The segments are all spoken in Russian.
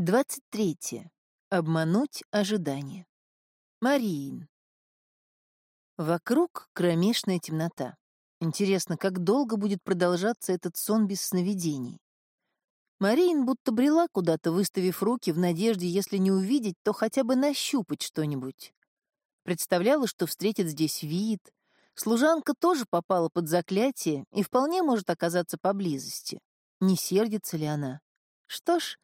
23. Обмануть ожидания. Мариин. Вокруг кромешная темнота. Интересно, как долго будет продолжаться этот сон без сновидений? Мариин будто брела куда-то, выставив руки в надежде, если не увидеть, то хотя бы нащупать что-нибудь. Представляла, что встретит здесь вид. Служанка тоже попала под заклятие и вполне может оказаться поблизости. Не сердится ли она? Что ж,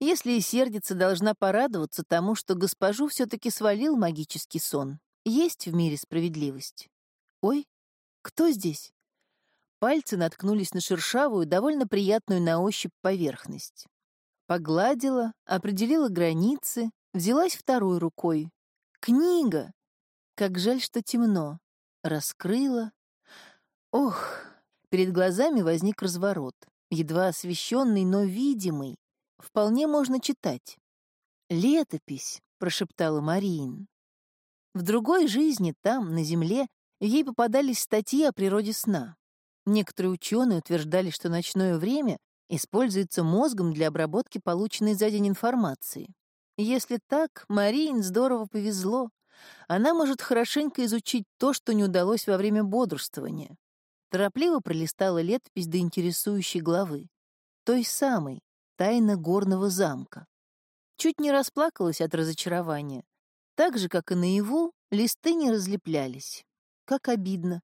если и сердится, должна порадоваться тому, что госпожу все-таки свалил магический сон. Есть в мире справедливость. Ой, кто здесь? Пальцы наткнулись на шершавую, довольно приятную на ощупь поверхность. Погладила, определила границы, взялась второй рукой. Книга! Как жаль, что темно. Раскрыла. Ох, перед глазами возник разворот, едва освещенный, но видимый, вполне можно читать. «Летопись», — прошептала Мариин. В другой жизни, там, на Земле, ей попадались статьи о природе сна. Некоторые ученые утверждали, что ночное время используется мозгом для обработки полученной за день информации. Если так, Мариин здорово повезло. Она может хорошенько изучить то, что не удалось во время бодрствования. Торопливо пролистала летопись до интересующей главы. Той самой, тайна горного замка. Чуть не расплакалась от разочарования. Так же, как и наяву, листы не разлеплялись. Как обидно.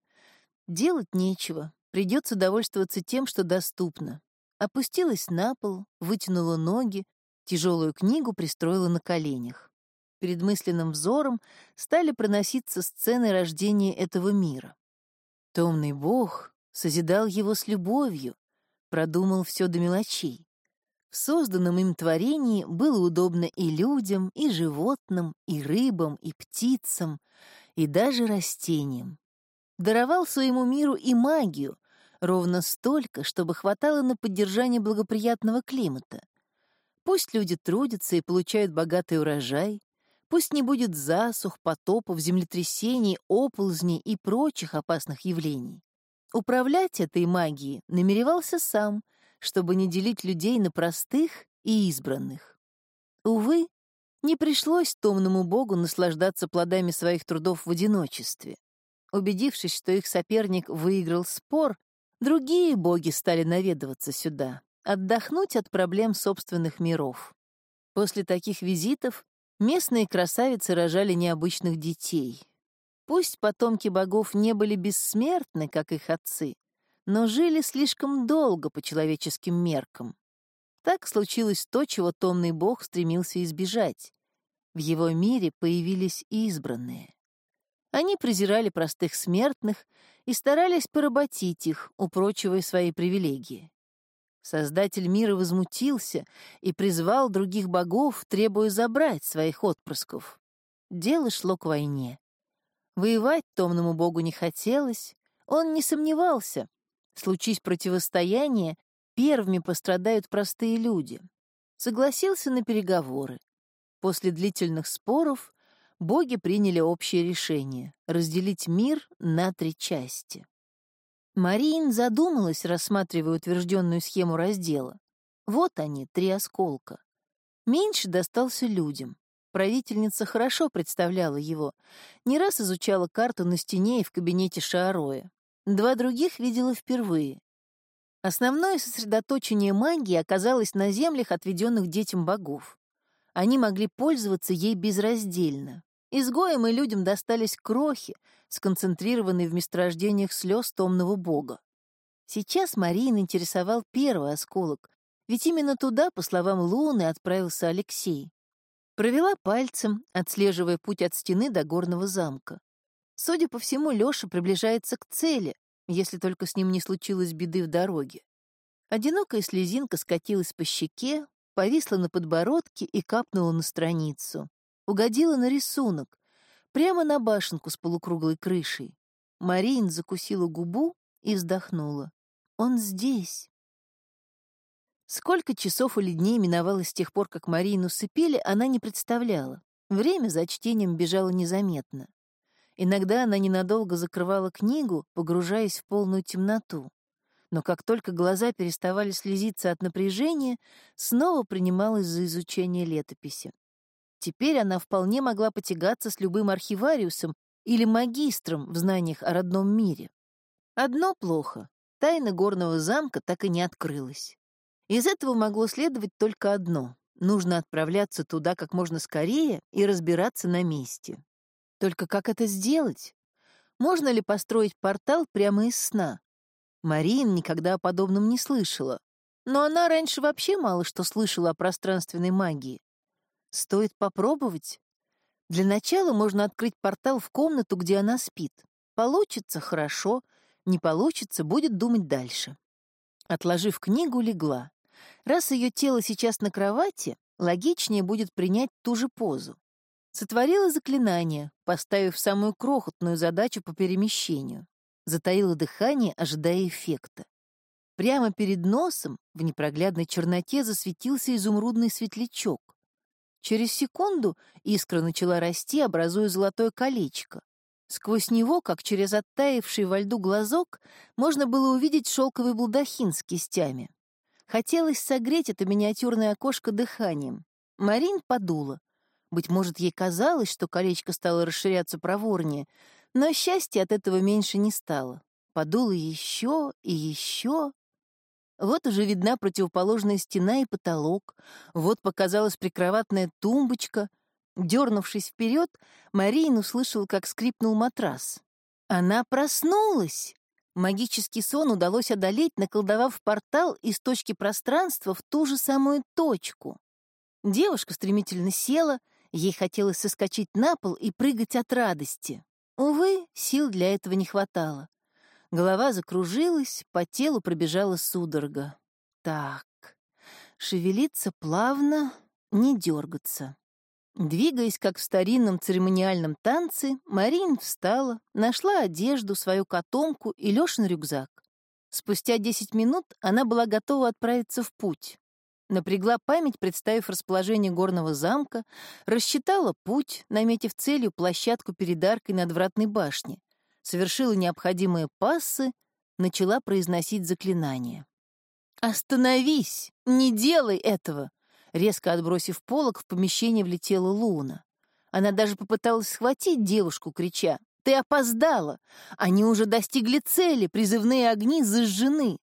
Делать нечего, придется довольствоваться тем, что доступно. Опустилась на пол, вытянула ноги, тяжелую книгу пристроила на коленях. Перед мысленным взором стали проноситься сцены рождения этого мира. Томный бог созидал его с любовью, продумал все до мелочей. В созданном им творении было удобно и людям, и животным, и рыбам, и птицам, и даже растениям. Даровал своему миру и магию, ровно столько, чтобы хватало на поддержание благоприятного климата. Пусть люди трудятся и получают богатый урожай, пусть не будет засух, потопов, землетрясений, оползней и прочих опасных явлений. Управлять этой магией намеревался сам — чтобы не делить людей на простых и избранных. Увы, не пришлось томному богу наслаждаться плодами своих трудов в одиночестве. Убедившись, что их соперник выиграл спор, другие боги стали наведываться сюда, отдохнуть от проблем собственных миров. После таких визитов местные красавицы рожали необычных детей. Пусть потомки богов не были бессмертны, как их отцы, но жили слишком долго по человеческим меркам. Так случилось то, чего томный бог стремился избежать. В его мире появились избранные. Они презирали простых смертных и старались поработить их, упрочивая свои привилегии. Создатель мира возмутился и призвал других богов, требуя забрать своих отпрысков. Дело шло к войне. Воевать томному богу не хотелось, он не сомневался, Случись противостояние, первыми пострадают простые люди. Согласился на переговоры. После длительных споров боги приняли общее решение — разделить мир на три части. Мариин задумалась, рассматривая утвержденную схему раздела. Вот они, три осколка. Меньше достался людям. Правительница хорошо представляла его, не раз изучала карту на стене и в кабинете Шаароя. Два других видела впервые. Основное сосредоточение магии оказалось на землях, отведенных детям богов. Они могли пользоваться ей безраздельно. Изгоям и людям достались крохи, сконцентрированные в месторождениях слез томного бога. Сейчас Мариин интересовал первый осколок, ведь именно туда, по словам Луны, отправился Алексей. Провела пальцем, отслеживая путь от стены до горного замка. Судя по всему, Лёша приближается к цели, если только с ним не случилось беды в дороге. Одинокая слезинка скатилась по щеке, повисла на подбородке и капнула на страницу. Угодила на рисунок, прямо на башенку с полукруглой крышей. Марин закусила губу и вздохнула. «Он здесь». Сколько часов или дней миновало с тех пор, как Марину сыпели, она не представляла. Время за чтением бежало незаметно. Иногда она ненадолго закрывала книгу, погружаясь в полную темноту. но как только глаза переставали слезиться от напряжения, снова принималась за изучение летописи. Теперь она вполне могла потягаться с любым архивариусом или магистром в знаниях о родном мире. Одно плохо — тайна горного замка так и не открылась. Из этого могло следовать только одно — нужно отправляться туда как можно скорее и разбираться на месте. Только как это сделать? Можно ли построить портал прямо из сна? Марин никогда о подобном не слышала. Но она раньше вообще мало что слышала о пространственной магии. Стоит попробовать. Для начала можно открыть портал в комнату, где она спит. Получится — хорошо, не получится — будет думать дальше. Отложив книгу, легла. Раз ее тело сейчас на кровати, логичнее будет принять ту же позу. Сотворила заклинание, поставив самую крохотную задачу по перемещению. Затаила дыхание, ожидая эффекта. Прямо перед носом в непроглядной черноте засветился изумрудный светлячок. Через секунду искра начала расти, образуя золотое колечко. Сквозь него, как через оттаивший во льду глазок, можно было увидеть шелковый балдахин с кистями. Хотелось согреть это миниатюрное окошко дыханием. Марин подула. Быть может, ей казалось, что колечко стало расширяться проворнее, но счастья от этого меньше не стало. Подуло еще и еще. Вот уже видна противоположная стена и потолок, вот показалась прикроватная тумбочка. Дернувшись вперед, Мариин услышал, как скрипнул матрас. Она проснулась! Магический сон удалось одолеть, наколдовав портал из точки пространства в ту же самую точку. Девушка стремительно села, ей хотелось соскочить на пол и прыгать от радости. Увы, сил для этого не хватало. Голова закружилась, по телу пробежала судорога. Так, шевелиться плавно, не дергаться. Двигаясь, как в старинном церемониальном танце, Марин встала, нашла одежду, свою котомку и Лёшин рюкзак. Спустя десять минут она была готова отправиться в путь. Напрягла память, представив расположение горного замка, рассчитала путь, наметив целью площадку перед аркой надвратной башни, совершила необходимые пассы, начала произносить заклинание. «Остановись! Не делай этого!» Резко отбросив полок, в помещение влетела Луна. Она даже попыталась схватить девушку, крича «Ты опоздала! Они уже достигли цели, призывные огни зажжены!»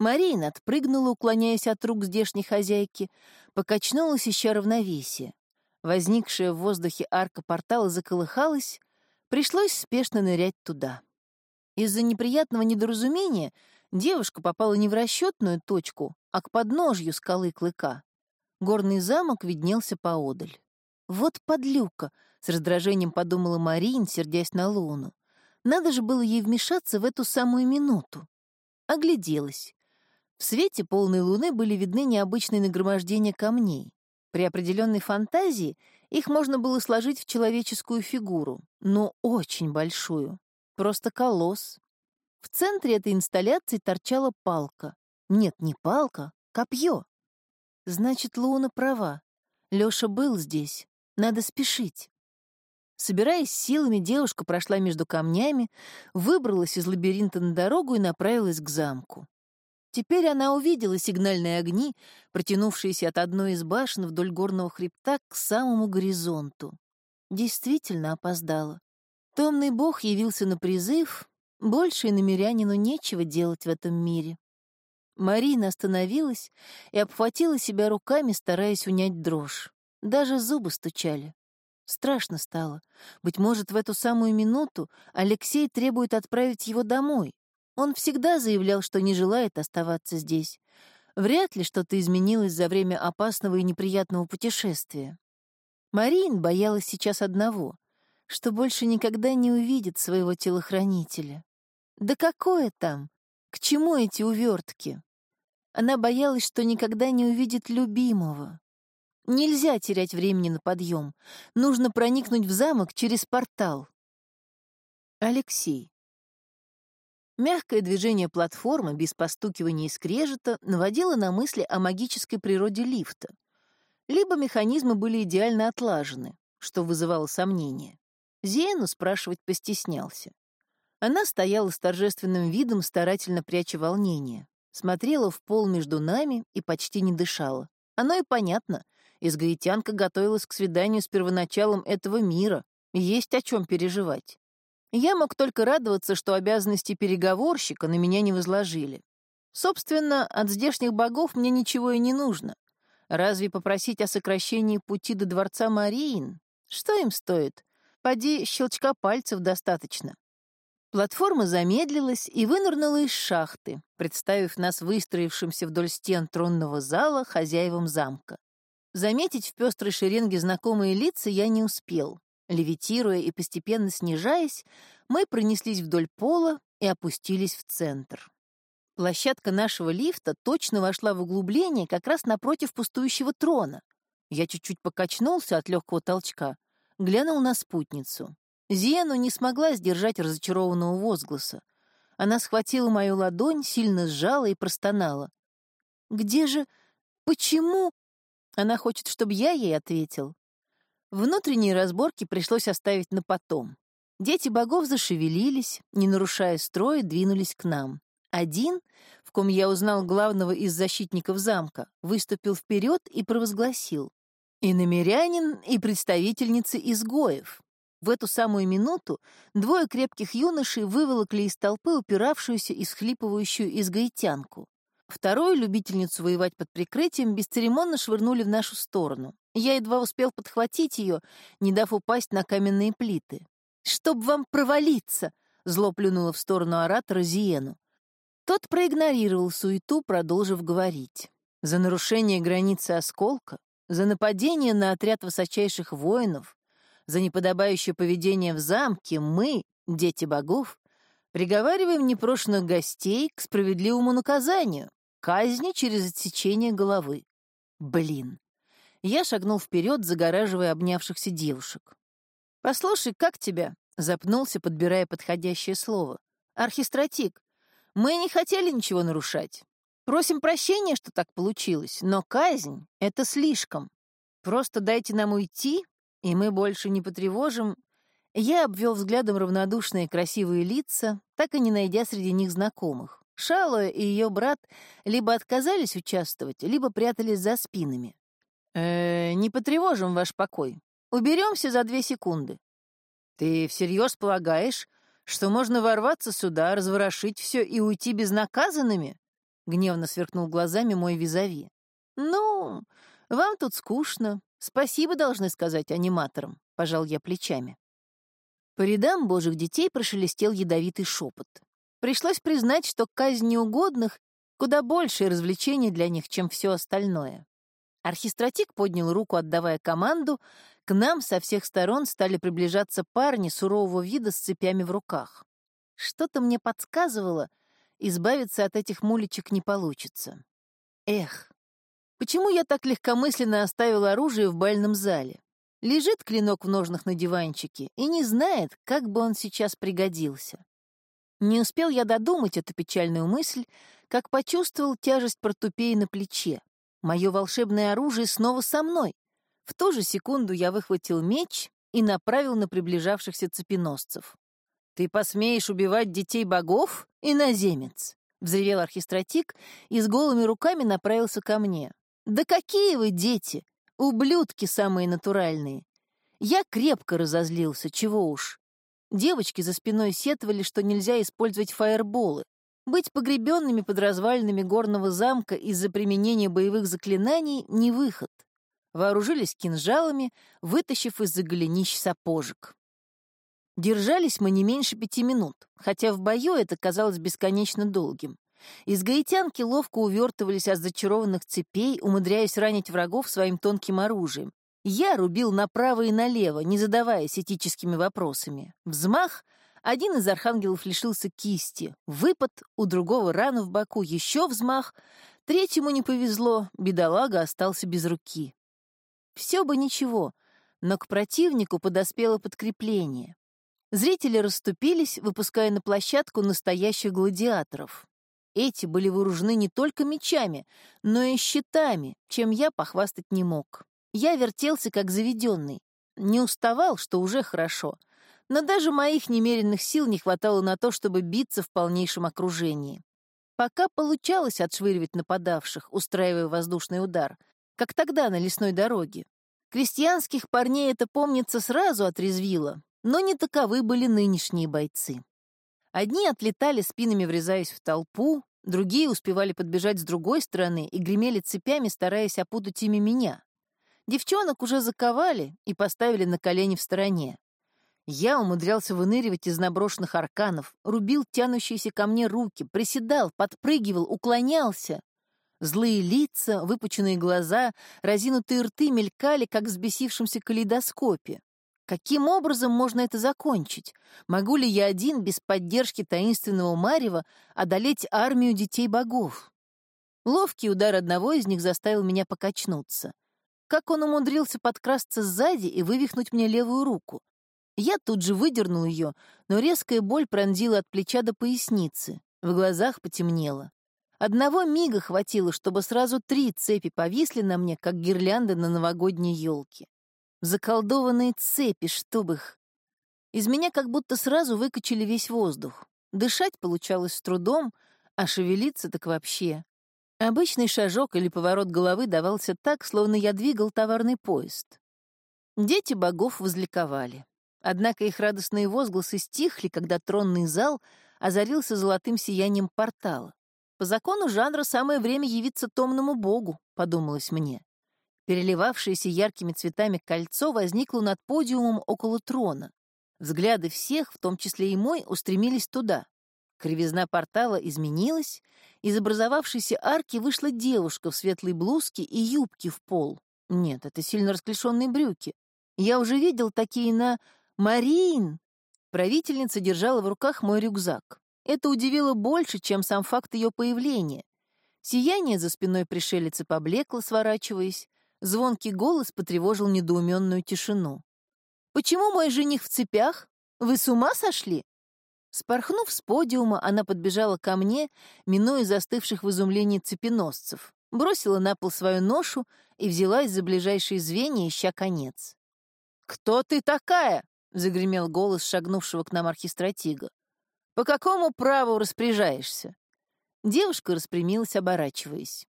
Марина отпрыгнула, уклоняясь от рук здешней хозяйки, покачнулась, ища равновесие. Возникшая в воздухе арка портала заколыхалась, пришлось спешно нырять туда. Из-за неприятного недоразумения девушка попала не в расчетную точку, а к подножью скалы Клыка. Горный замок виднелся поодаль. «Вот подлюка!» — с раздражением подумала Марин, сердясь на Луну. «Надо же было ей вмешаться в эту самую минуту». Огляделась. В свете полной луны были видны необычные нагромождения камней. При определенной фантазии их можно было сложить в человеческую фигуру, но очень большую. Просто колосс. В центре этой инсталляции торчала палка. Нет, не палка, копье. Значит, Луна права. Лёша был здесь. Надо спешить. Собираясь силами, девушка прошла между камнями, выбралась из лабиринта на дорогу и направилась к замку. Теперь она увидела сигнальные огни, протянувшиеся от одной из башен вдоль горного хребта к самому горизонту. Действительно опоздала. Томный бог явился на призыв, больше и намерянину нечего делать в этом мире. Марина остановилась и обхватила себя руками, стараясь унять дрожь. Даже зубы стучали. Страшно стало. Быть может, в эту самую минуту Алексей требует отправить его домой, он всегда заявлял, что не желает оставаться здесь. Вряд ли что-то изменилось за время опасного и неприятного путешествия. Марин боялась сейчас одного, что больше никогда не увидит своего телохранителя. Да какое там? К чему эти увертки? Она боялась, что никогда не увидит любимого. Нельзя терять времени на подъем. Нужно проникнуть в замок через портал. Алексей. Мягкое движение платформы без постукивания и скрежета наводило на мысли о магической природе лифта. Либо механизмы были идеально отлажены, что вызывало сомнения. Зену спрашивать постеснялся. Она стояла с торжественным видом, старательно пряча волнение. Смотрела в пол между нами и почти не дышала. Оно и понятно. Изгаитянка готовилась к свиданию с первоначалом этого мира. Есть о чем переживать. Я мог только радоваться, что обязанности переговорщика на меня не возложили. Собственно, от здешних богов мне ничего и не нужно. Разве попросить о сокращении пути до дворца Мариин? Что им стоит? Поди, щелчка пальцев достаточно. Платформа замедлилась и вынырнула из шахты, представив нас выстроившимся вдоль стен тронного зала хозяевам замка. Заметить в пестрой шеренге знакомые лица я не успел. Левитируя и постепенно снижаясь, мы пронеслись вдоль пола и опустились в центр. Площадка нашего лифта точно вошла в углубление как раз напротив пустующего трона. Я чуть-чуть покачнулся от легкого толчка, глянул на спутницу. Зиену не смогла сдержать разочарованного возгласа. Она схватила мою ладонь, сильно сжала и простонала. «Где же? Почему?» Она хочет, чтобы я ей ответил. Внутренние разборки пришлось оставить на потом. Дети богов зашевелились, не нарушая строя, двинулись к нам. Один, в ком я узнал главного из защитников замка, выступил вперед и провозгласил. «И намерянин, и представительницы изгоев. В эту самую минуту двое крепких юношей выволокли из толпы упиравшуюся и схлипывающую изгаитянку. Вторую любительницу воевать под прикрытием бесцеремонно швырнули в нашу сторону. Я едва успел подхватить ее, не дав упасть на каменные плиты. «Чтоб вам провалиться!» — зло плюнула в сторону оратора Зиену. Тот проигнорировал суету, продолжив говорить. За нарушение границы осколка, за нападение на отряд высочайших воинов, за неподобающее поведение в замке мы, дети богов, приговариваем непрошенных гостей к справедливому наказанию, казни через отсечение головы. Блин. Я шагнул вперед, загораживая обнявшихся девушек. «Послушай, как тебя?» — запнулся, подбирая подходящее слово. «Архистратик, мы не хотели ничего нарушать. Просим прощения, что так получилось, но казнь — это слишком. Просто дайте нам уйти, и мы больше не потревожим. Я обвел взглядом равнодушные красивые лица, так и не найдя среди них знакомых. Шалуя и ее брат либо отказались участвовать, либо прятались за спинами. «Э, не потревожим ваш покой. Уберемся за две секунды. Ты всерьез полагаешь, что можно ворваться сюда, разворошить все и уйти безнаказанными?» Гневно сверкнул глазами мой визави. «Ну, вам тут скучно, Спасибо должны сказать аниматорам, пожал я плечами. По рядам божьих детей прошелестел ядовитый шепот. Пришлось признать, что казнь неугодных — куда большее развлечение для них, чем все остальное. Архистратик поднял руку, отдавая команду. К нам со всех сторон стали приближаться парни сурового вида с цепями в руках. Что-то мне подсказывало, избавиться от этих мулечек не получится. Эх, Почему я так легкомысленно оставил оружие в бальном зале? Лежит клинок в ножнах на диванчике и не знает, как бы он сейчас пригодился. Не успел я додумать эту печальную мысль, как почувствовал тяжесть портупеи на плече. Мое волшебное оружие снова со мной. В ту же секунду я выхватил меч и направил на приближавшихся цепеносцев. «Ты посмеешь убивать детей богов, иноземец?» — взревел архистратик и с голыми руками направился ко мне. Да какие вы дети! Ублюдки самые натуральные! Я крепко разозлился, чего уж. Девочки за спиной сетовали, что нельзя использовать фаерболы. Быть погребенными под развалинами горного замка из-за применения боевых заклинаний — не выход. Вооружились кинжалами, вытащив из-за голенищ сапожек. Держались мы не меньше пяти минут, хотя в бою это казалось бесконечно долгим. Из гаитянки ловко увертывались от зачарованных цепей, умудряясь ранить врагов своим тонким оружием. Я рубил направо и налево, не задаваясь этическими вопросами. Взмах — один из архангелов лишился кисти, выпад — у другого рана в боку, еще взмах — третьему не повезло, бедолага остался без руки. Все бы ничего, но к противнику подоспело подкрепление. Зрители расступились, выпуская на площадку настоящих гладиаторов. Эти были вооружены не только мечами, но и щитами, чем я похвастать не мог. Я вертелся как заведенный. Не уставал, что уже хорошо. Но даже моих немеренных сил не хватало на то, чтобы биться в полнейшем окружении. Пока получалось отшвыривать нападавших, устраивая воздушный удар, как тогда на лесной дороге. Крестьянских парней это, помнится, сразу отрезвило, но не таковы были нынешние бойцы. Одни отлетали спинами, врезаясь в толпу, другие успевали подбежать с другой стороны и гремели цепями, стараясь опутать ими меня. Девчонок уже заковали и поставили на колени в стороне. Я умудрялся выныривать из наброшенных арканов, рубил тянущиеся ко мне руки, приседал, подпрыгивал, уклонялся. Злые лица, выпученные глаза, разинутые рты мелькали, как в взбесившемся калейдоскопе. Каким образом можно это закончить? Могу ли я один, без поддержки таинственного Марева, одолеть армию детей богов? Ловкий удар одного из них заставил меня покачнуться. Как он умудрился подкрасться сзади и вывихнуть мне левую руку? Я тут же выдернул ее, но резкая боль пронзила от плеча до поясницы. В глазах потемнело. Одного мига хватило, чтобы сразу три цепи повисли на мне, как гирлянды на новогодней елке. Заколдованные цепи, чтоб их. Из меня как будто сразу выкачали весь воздух. Дышать получалось с трудом, а шевелиться так вообще. Обычный шажок или поворот головы давался так, словно я двигал товарный поезд. Дети богов возликовали. Однако их радостные возгласы стихли, когда тронный зал озарился золотым сиянием портала. По закону жанра самое время явиться томному богу, подумалось мне. Переливавшееся яркими цветами кольцо возникло над подиумом около трона. Взгляды всех, в том числе и мой, устремились туда. Кривизна портала изменилась, из образовавшейся арки вышла девушка в светлой блузке и юбке в пол. Нет, это сильно расклешенные брюки. Я уже видел такие на «Марин!» Правительница держала в руках мой рюкзак. Это удивило больше, чем сам факт ее появления. Сияние за спиной пришелицы поблекло, сворачиваясь. Звонкий голос потревожил недоуменную тишину. «Почему мой жених в цепях? Вы с ума сошли?» Спорхнув с подиума, она подбежала ко мне, минуя застывших в изумлении цепеносцев, бросила на пол свою ношу и взялась за ближайшие звенья, ища конец. «Кто ты такая?» — загремел голос шагнувшего к нам архистратига. По какому праву распоряжаешься?» Девушка распрямилась, оборачиваясь.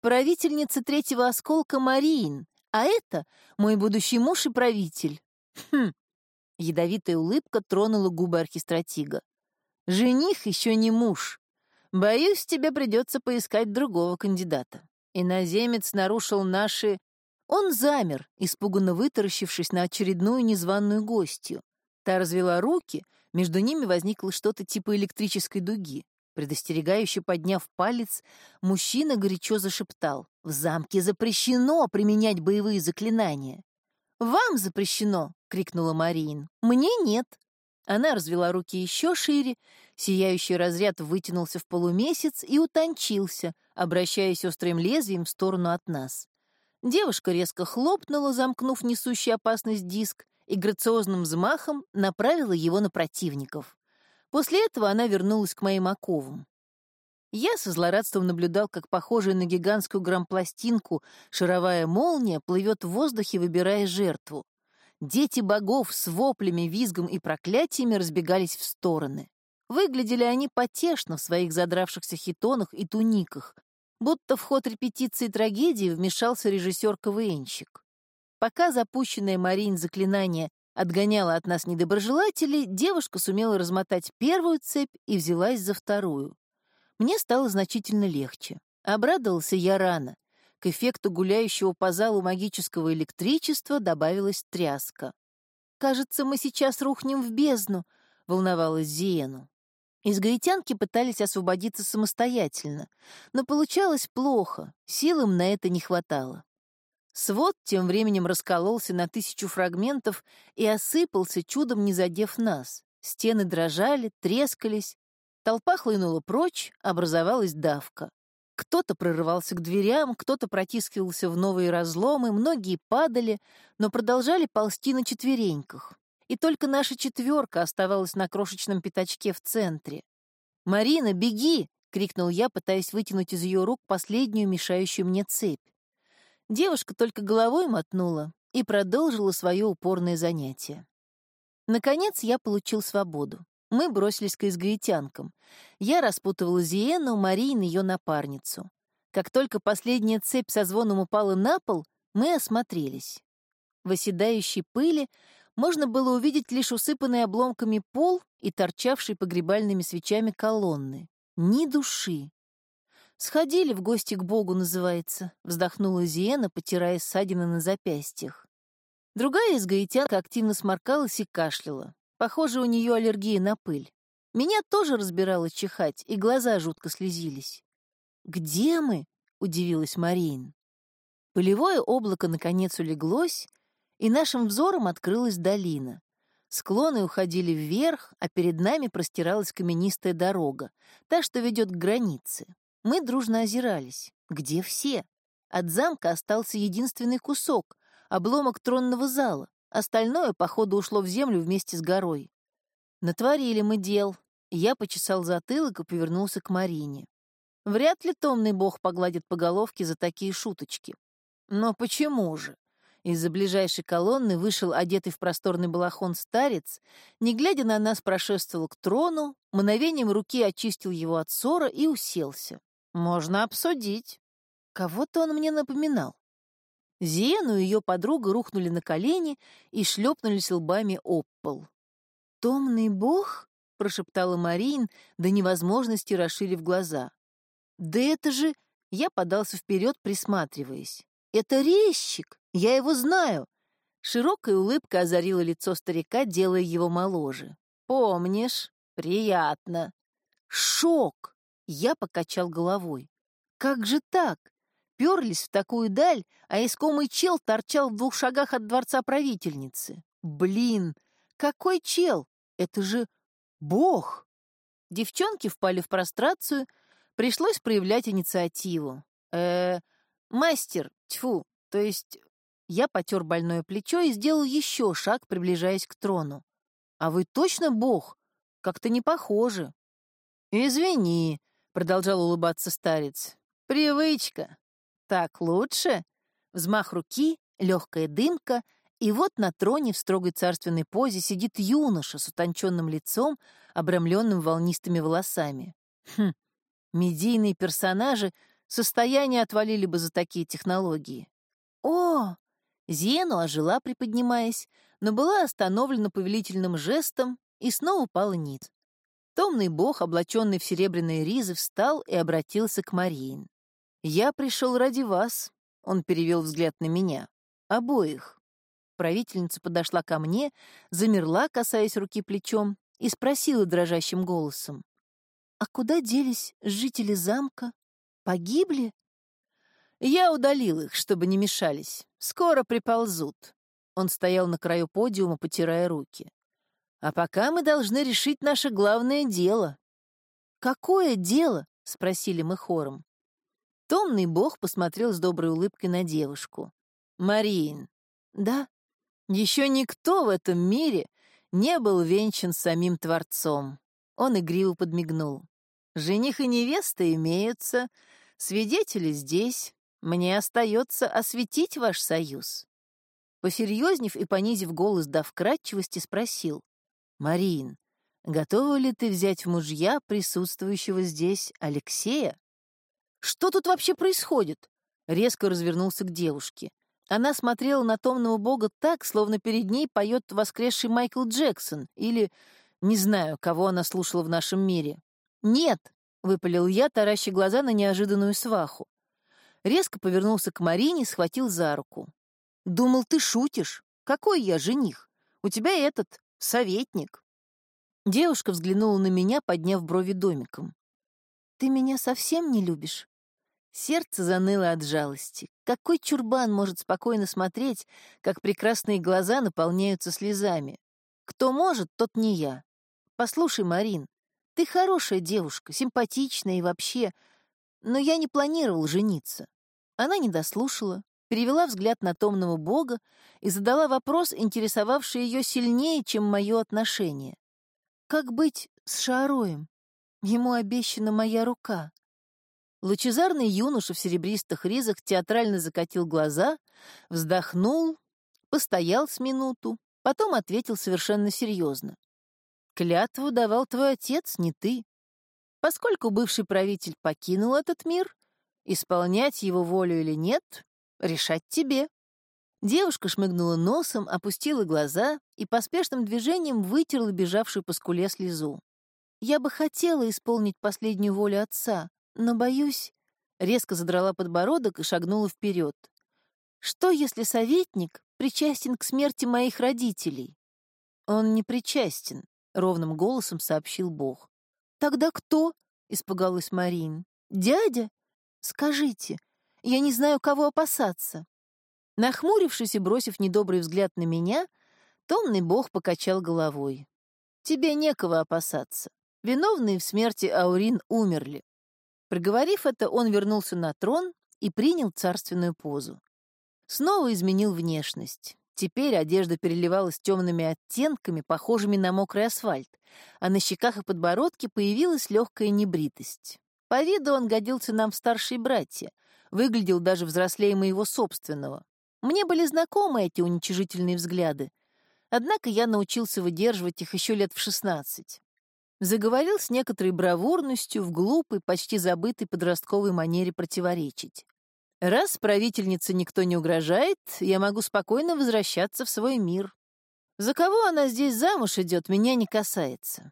«Правительница третьего осколка Мариин, а это мой будущий муж и правитель». «Хм!» Ядовитая улыбка тронула губы архистратига. «Жених еще не муж. Боюсь, тебе придется поискать другого кандидата. Иноземец нарушил наши...» Он замер, испуганно вытаращившись на очередную незваную гостью. Та развела руки, между ними возникло что-то типа электрической дуги. Предостерегающе подняв палец, мужчина горячо зашептал. «В замке запрещено применять боевые заклинания». «Вам запрещено!» — крикнула Мариин. «Мне нет!» Она развела руки еще шире, сияющий разряд вытянулся в полумесяц и утончился, обращаясь острым лезвием в сторону от нас. Девушка резко хлопнула, замкнув несущий опасность диск, и грациозным взмахом направила его на противников. После этого она вернулась к моим оковам. Я со злорадством наблюдал, как похожая на гигантскую грампластинку шаровая молния плывет в воздухе, выбирая жертву. Дети богов с воплями, визгом и проклятиями разбегались в стороны. Выглядели они потешно в своих задравшихся хитонах и туниках, будто в ход репетиции трагедии вмешался режиссер-КВНщик. Пока запущенное Марин заклинание отгоняло от нас недоброжелателей, девушка сумела размотать первую цепь и взялась за вторую. Мне стало значительно легче. Обрадовался я рано. К эффекту гуляющего по залу магического электричества добавилась тряска. «Кажется, мы сейчас рухнем в бездну», — волновалась Зиену. Из гаитянки пытались освободиться самостоятельно, но получалось плохо, сил им на это не хватало. Свод тем временем раскололся на тысячу фрагментов и осыпался, чудом не задев нас. Стены дрожали, трескались. Толпа хлынула прочь, образовалась давка. Кто-то прорывался к дверям, кто-то протискивался в новые разломы, многие падали, но продолжали ползти на четвереньках. И только наша четверка оставалась на крошечном пятачке в центре. «Марина, беги!» — крикнул я, пытаясь вытянуть из ее рук последнюю мешающую мне цепь. Девушка только головой мотнула и продолжила свое упорное занятие. Наконец я получил свободу. Мы бросились к изгаитянкам. Я распутывала Зиену, Марин ее напарницу. Как только последняя цепь со звоном упала на пол, мы осмотрелись. В оседающей пыли можно было увидеть лишь усыпанный обломками пол и торчавший погребальными свечами колонны. Ни души. «Сходили в гости к Богу, называется», — вздохнула Зиена, потирая ссадины на запястьях. Другая из гаитянка активно сморкалась и кашляла. Похоже, у нее аллергия на пыль. Меня тоже разбирало чихать, и глаза жутко слезились. «Где мы?» — удивилась Марин. Пылевое облако наконец улеглось, и нашим взором открылась долина. Склоны уходили вверх, а перед нами простиралась каменистая дорога, та, что ведет к границе. Мы дружно озирались. Где все? От замка остался единственный кусок, обломок тронного зала. Остальное, походу, ушло в землю вместе с горой. Натворили мы дел. Я почесал затылок и повернулся к Марине. Вряд ли томный бог погладит по головке за такие шуточки. Но почему же? Из-за ближайшей колонны вышел одетый в просторный балахон старец, не глядя на нас, прошествовал к трону, мгновением руки очистил его от ссора и уселся. Можно обсудить. Кого-то он мне напоминал. Зену и ее подруга рухнули на колени и шлепнулись лбами об пол. «Томный бог?» — прошептала Марин, до невозможности расширив глаза. «Да это же...» — я подался вперед, присматриваясь. «Это резчик! Я его знаю!» Широкая улыбка озарила лицо старика, делая его моложе. «Помнишь? Приятно!» «Шок!» — я покачал головой. «Как же так? Перлись в такую даль, а искомый чел торчал в двух шагах от дворца правительницы. Блин, какой чел? Это же бог!» Девчонки впали в прострацию, пришлось проявлять инициативу. э мастер, тьфу, то есть я потер больное плечо и сделал еще шаг, приближаясь к трону. «А вы точно бог? Как-то не похожи». «Извини», — продолжал улыбаться старец. «Привычка. Так лучше?» Взмах руки, легкая дымка, и вот на троне в строгой царственной позе сидит юноша с утонченным лицом, обрамленным волнистыми волосами. Хм, медийные персонажи состояние отвалили бы за такие технологии. «О!» Зену ожила, приподнимаясь, но была остановлена повелительным жестом и снова упала ниц. Томный бог, облаченный в серебряные ризы, встал и обратился к Мариин. «Я пришел ради вас», — он перевел взгляд на меня, — «обоих». Правительница подошла ко мне, замерла, касаясь руки плечом, и спросила дрожащим голосом. «А куда делись жители замка? Погибли?» Я удалил их, чтобы не мешались. Скоро приползут. Он стоял на краю подиума, потирая руки. А пока мы должны решить наше главное дело. «Какое дело?» — спросили мы хором. Томный бог посмотрел с доброй улыбкой на девушку. «Марин». «Да?» «Еще никто в этом мире не был венчан самим Творцом». Он игриво подмигнул. «Жених и невеста имеются, свидетели здесь, мне остается осветить ваш союз. Посерьезнев и понизив голос до вкрадчивости, спросил. «Марин, готова ли ты взять в мужья присутствующего здесь Алексея?» «Что тут вообще происходит?» Резко развернулся к девушке. Она смотрела на томного бога так, словно перед ней поет воскресший Майкл Джексон или, не знаю, кого она слушала в нашем мире. «Нет», — выпалил я, тараща глаза на неожиданную сваху резко повернулся к Марине, схватил за руку. «Думал, ты шутишь? Какой я жених? У тебя этот, советник». Девушка взглянула на меня, подняв брови домиком. «Ты меня совсем не любишь?» Сердце заныло от жалости. Какой чурбан может спокойно смотреть, как прекрасные глаза наполняются слезами? Кто может, тот не я. Послушай, Марин, ты хорошая девушка, симпатичная и вообще, но я не планировал жениться. Она не дослушала, перевела взгляд на томного бога и задала вопрос, интересовавший ее сильнее, чем мое отношение. «Как быть с Шароем? Ему обещана моя рука». Лучезарный юноша в серебристых ризах театрально закатил глаза, вздохнул, постоял с минуту, Потом ответил совершенно серьезно. «Клятву давал твой отец, не ты. Поскольку бывший правитель покинул этот мир, исполнять его волю или нет, решать тебе». Девушка шмыгнула носом, опустила глаза и поспешным движением вытерла бежавшую по скуле слезу. «Я бы хотела исполнить последнюю волю отца, но, боюсь...» Резко задрала подбородок и шагнула вперед. «Что, если советник причастен к смерти моих родителей?» «Он не причастен», — ровным голосом сообщил Бог. «Тогда кто?» — испугалась Марин. «Дядя? Скажите, я не знаю, кого опасаться». Нахмурившись и бросив недобрый взгляд на меня, томный бог покачал головой. «Тебе некого опасаться. Виновные в смерти Аурин умерли». Проговорив это, он вернулся на трон и принял царственную позу. Снова изменил внешность. Теперь одежда переливалась темными оттенками, похожими на мокрый асфальт, а на щеках и подбородке появилась легкая небритость. По виду он годился нам в старшие братья, выглядел даже взрослее моего собственного. Мне были знакомы эти уничижительные взгляды, однако я научился выдерживать их еще лет в шестнадцать. Заговорил с некоторой бравурностью в глупой, почти забытой подростковой манере противоречить. Раз правительнице никто не угрожает, я могу спокойно возвращаться в свой мир. За кого она здесь замуж идет, меня не касается.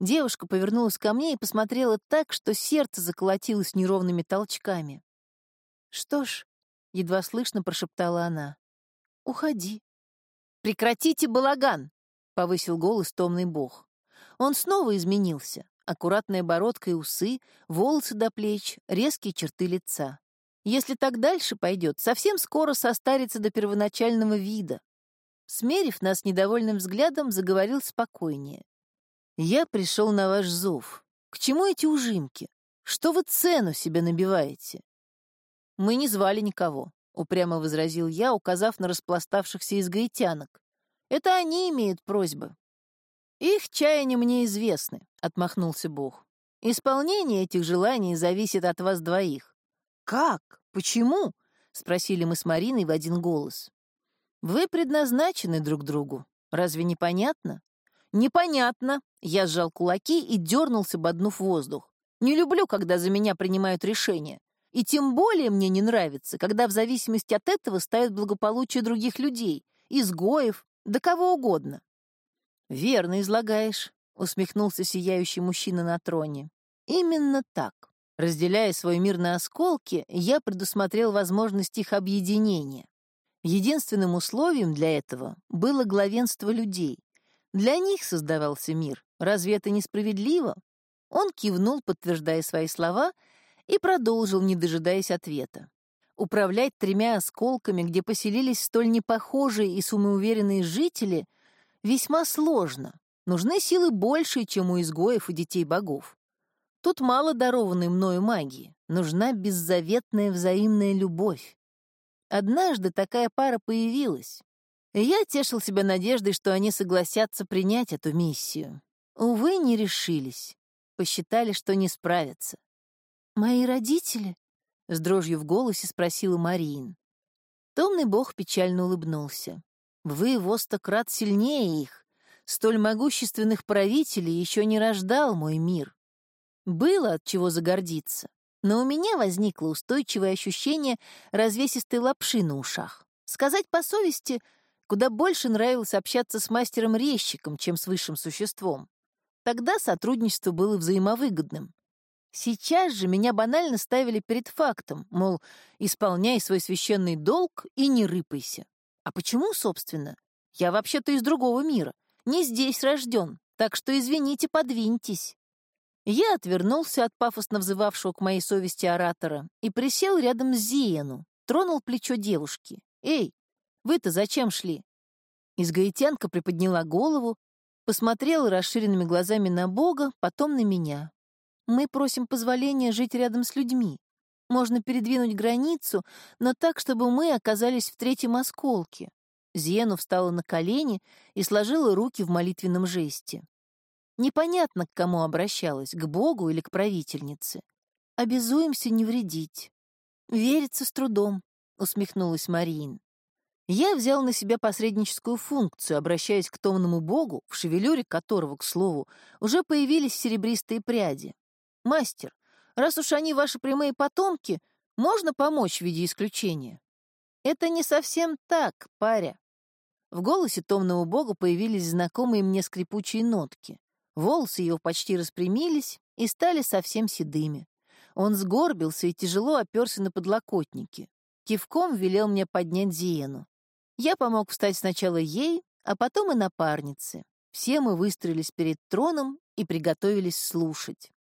Девушка повернулась ко мне и посмотрела так, что сердце заколотилось неровными толчками. «Что ж», — едва слышно прошептала она, — «уходи». «Прекратите балаган!» — повысил голос томный бог. Он снова изменился. Аккуратная бородка и усы, волосы до плеч, резкие черты лица. Если так дальше пойдет, совсем скоро состарится до первоначального вида. Смерив нас недовольным взглядом, заговорил спокойнее. «Я пришел на ваш зов. К чему эти ужимки? Что вы цену себе набиваете?» «Мы не звали никого», — упрямо возразил я, указав на распластавшихся изгаитянок. «Это они имеют просьбы». «Их чаяния мне известны», — отмахнулся Бог. «Исполнение этих желаний зависит от вас двоих. «Как? Почему?» — спросили мы с Мариной в один голос. «Вы предназначены друг другу. Разве непонятно?» «Непонятно!» — я сжал кулаки и дернулся, боднув воздух. «Не люблю, когда за меня принимают решения. И тем более мне не нравится, когда в зависимости от этого ставят благополучие других людей, изгоев, да кого угодно». «Верно излагаешь», — усмехнулся сияющий мужчина на троне. «Именно так. Разделяя свой мир на осколки, я предусмотрел возможность их объединения. Единственным условием для этого было главенство людей. Для них создавался мир. Разве это несправедливо? Он кивнул, подтверждая свои слова, и продолжил, не дожидаясь ответа. Управлять тремя осколками, где поселились столь непохожие и самоуверенные жители, весьма сложно. Нужны силы большие, чем у изгоев и детей богов. Тут мало дарованной мною магии, нужна беззаветная взаимная любовь. Однажды такая пара появилась, и я тешил себя надеждой, что они согласятся принять эту миссию. Увы, не решились. Посчитали, что не справятся. «Мои родители?» — с дрожью в голосе спросила Мариин. Томный бог печально улыбнулся. «Вы во сто крат сильнее их. Столь могущественных правителей еще не рождал мой мир. Было от чего загордиться, но у меня возникло устойчивое ощущение развесистой лапши на ушах. Сказать по совести, куда больше нравилось общаться с мастером-резчиком, чем с высшим существом. Тогда сотрудничество было взаимовыгодным. Сейчас же меня банально ставили перед фактом, мол, исполняй свой священный долг и не рыпайся. А почему, собственно? Я вообще-то из другого мира, не здесь рожден, так что, извините, подвиньтесь. Я отвернулся от пафосно взывавшего к моей совести оратора и присел рядом с Зиену, тронул плечо девушки. «Эй, вы-то зачем шли?» Изгаитянка приподняла голову, посмотрела расширенными глазами на Бога, потом на меня. «Мы просим позволения жить рядом с людьми. Можно передвинуть границу, но так, чтобы мы оказались в третьем осколке». Зиену встала на колени и сложила руки в молитвенном жесте. Непонятно, к кому обращалась, к Богу или к правительнице. Обязуемся не вредить. Верится с трудом, усмехнулась Мариин. Я взял на себя посредническую функцию, обращаясь к томному богу, в шевелюре которого, к слову, уже появились серебристые пряди. «Мастер, раз уж они ваши прямые потомки, можно помочь в виде исключения?» «Это не совсем так, паря». В голосе томного бога появились знакомые мне скрипучие нотки. Волосы его почти распрямились и стали совсем седыми. Он сгорбился и тяжело оперся на подлокотники. Кивком велел мне поднять Зиену. Я помог встать сначала ей, а потом и напарнице. Все мы выстроились перед троном и приготовились слушать.